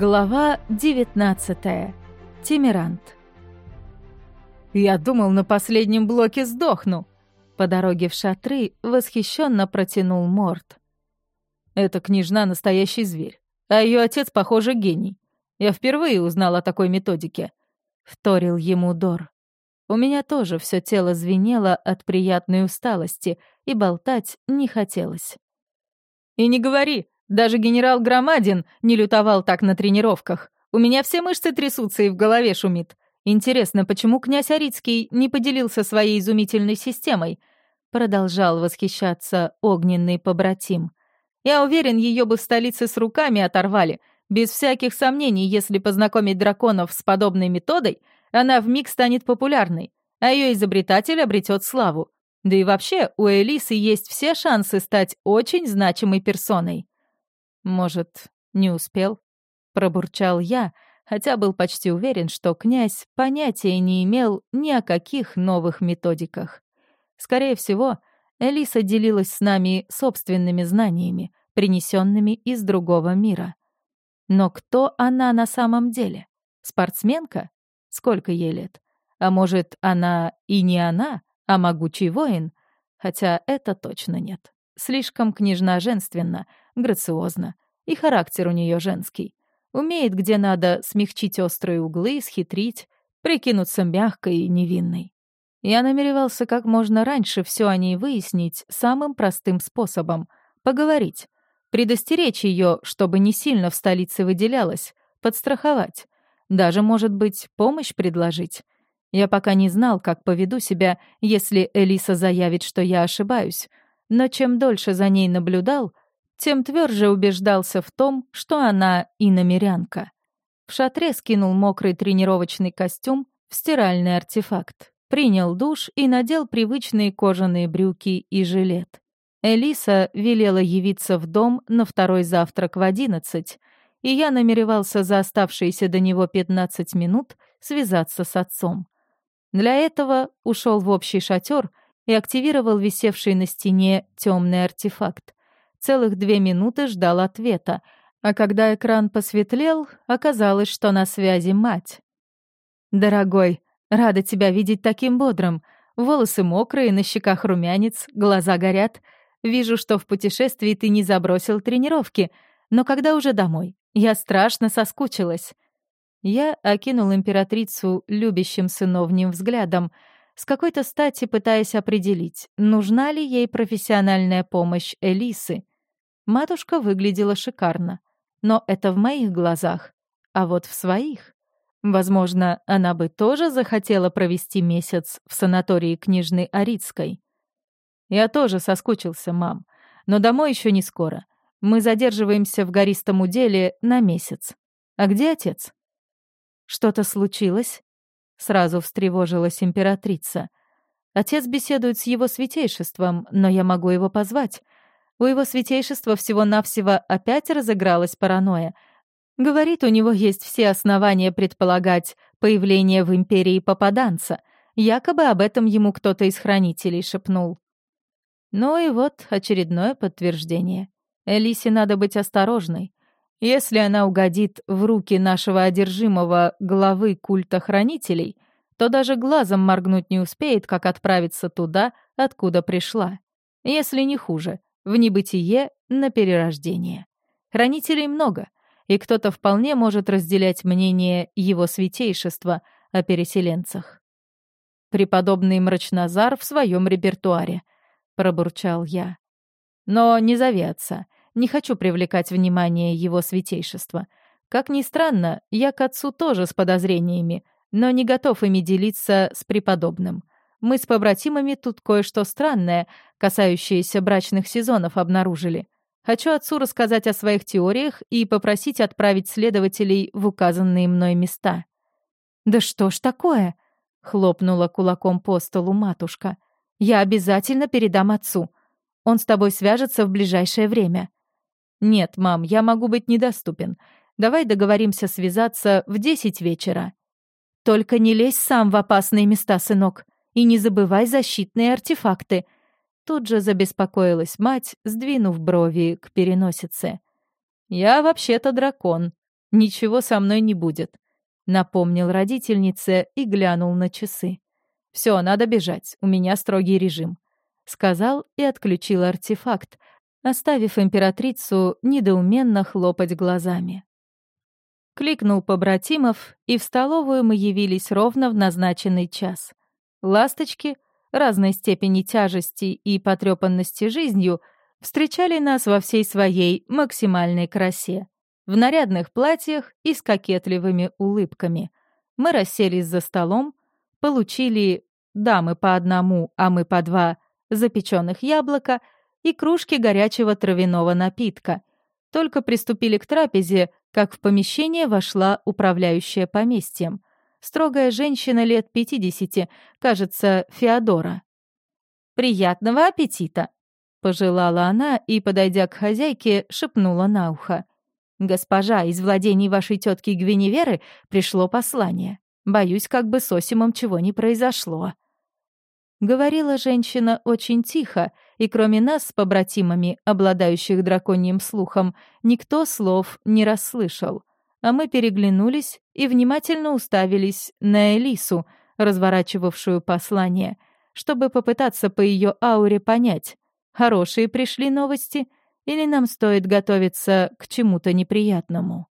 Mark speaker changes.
Speaker 1: Глава 19. Тимирант. Я думал, на последнем блоке сдохну. По дороге в шатры восхищенно протянул Морт. Эта княжна настоящий зверь, а ее отец, похоже, гений. Я впервые узнал о такой методике. Вторил ему Дор. У меня тоже все тело звенело от приятной усталости, и болтать не хотелось. «И не говори, даже генерал Громадин не лютовал так на тренировках. У меня все мышцы трясутся и в голове шумит. Интересно, почему князь Арицкий не поделился своей изумительной системой? Продолжал восхищаться огненный побратим. Я уверен, ее бы в столице с руками оторвали. Без всяких сомнений, если познакомить драконов с подобной методой, она вмиг станет популярной, а ее изобретатель обретет славу. Да и вообще, у Элисы есть все шансы стать очень значимой персоной. «Может, не успел?» — пробурчал я, хотя был почти уверен, что князь понятия не имел ни о каких новых методиках. Скорее всего, Элиса делилась с нами собственными знаниями, принесенными из другого мира. Но кто она на самом деле? Спортсменка? Сколько ей лет? А может, она и не она, а могучий воин? Хотя это точно нет. Слишком княжна женственна, грациозна, и характер у нее женский. Умеет, где надо, смягчить острые углы, схитрить, прикинуться мягкой и невинной. Я намеревался как можно раньше все о ней выяснить самым простым способом — поговорить, предостеречь ее, чтобы не сильно в столице выделялась, подстраховать, даже, может быть, помощь предложить. Я пока не знал, как поведу себя, если Элиса заявит, что я ошибаюсь, но чем дольше за ней наблюдал, тем тверже убеждался в том, что она иномерянка. В шатре скинул мокрый тренировочный костюм в стиральный артефакт, принял душ и надел привычные кожаные брюки и жилет. Элиса велела явиться в дом на второй завтрак в одиннадцать, и я намеревался за оставшиеся до него пятнадцать минут связаться с отцом. Для этого ушел в общий шатер и активировал висевший на стене темный артефакт. Целых две минуты ждал ответа, а когда экран посветлел, оказалось, что на связи мать. «Дорогой, рада тебя видеть таким бодрым. Волосы мокрые, на щеках румянец, глаза горят. Вижу, что в путешествии ты не забросил тренировки. Но когда уже домой? Я страшно соскучилась». Я окинул императрицу любящим сыновним взглядом — с какой-то стати пытаясь определить, нужна ли ей профессиональная помощь Элисы. Матушка выглядела шикарно, но это в моих глазах, а вот в своих. Возможно, она бы тоже захотела провести месяц в санатории княжны Арицкой. Я тоже соскучился, мам, но домой еще не скоро. Мы задерживаемся в гористом уделе на месяц. А где отец? Что-то случилось? Сразу встревожилась императрица. Отец беседует с его святейшеством, но я могу его позвать. У его святейшества всего-навсего опять разыгралась паранойя. Говорит, у него есть все основания предполагать появление в империи попаданца. Якобы об этом ему кто-то из хранителей шепнул. Ну и вот очередное подтверждение. Элисе надо быть осторожной. Если она угодит в руки нашего одержимого главы культа хранителей, то даже глазом моргнуть не успеет, как отправиться туда, откуда пришла. Если не хуже, в небытие на перерождение. Хранителей много, и кто-то вполне может разделять мнение его святейшества о переселенцах. «Преподобный Мрачнозар в своем репертуаре», — пробурчал я. «Но не отца. Не хочу привлекать внимание его святейшества. Как ни странно, я к отцу тоже с подозрениями, но не готов ими делиться с преподобным. Мы с побратимами тут кое-что странное, касающееся брачных сезонов, обнаружили. Хочу отцу рассказать о своих теориях и попросить отправить следователей в указанные мной места. «Да что ж такое?» — хлопнула кулаком по столу матушка. «Я обязательно передам отцу. Он с тобой свяжется в ближайшее время. «Нет, мам, я могу быть недоступен. Давай договоримся связаться в десять вечера». «Только не лезь сам в опасные места, сынок, и не забывай защитные артефакты». Тут же забеспокоилась мать, сдвинув брови к переносице. «Я вообще-то дракон», ничего со мной не будет», — напомнил родительнице и глянул на часы. «Все, надо бежать, у меня строгий режим», — сказал и отключил артефакт, оставив императрицу недоуменно хлопать глазами. Кликнул побратимов, и в столовую мы явились ровно в назначенный час. Ласточки, разной степени тяжести и потрепанности жизнью, встречали нас во всей своей максимальной красе. В нарядных платьях и с кокетливыми улыбками. Мы расселись за столом, получили, дамы по одному, а мы по два, запеченных яблока и кружки горячего травяного напитка. Только приступили к трапезе, как в помещение вошла управляющая поместьем. Строгая женщина лет пятидесяти, кажется, Феодора. «Приятного аппетита!» — пожелала она и, подойдя к хозяйке, шепнула на ухо. «Госпожа, из владений вашей тетки Гвиневеры пришло послание. Боюсь, как бы с Осимом чего не произошло». Говорила женщина очень тихо, и кроме нас с побратимами, обладающих драконьим слухом, никто слов не расслышал. А мы переглянулись и внимательно уставились на Элису, разворачивавшую послание, чтобы попытаться по ее ауре понять, хорошие пришли новости или нам стоит готовиться к чему-то неприятному.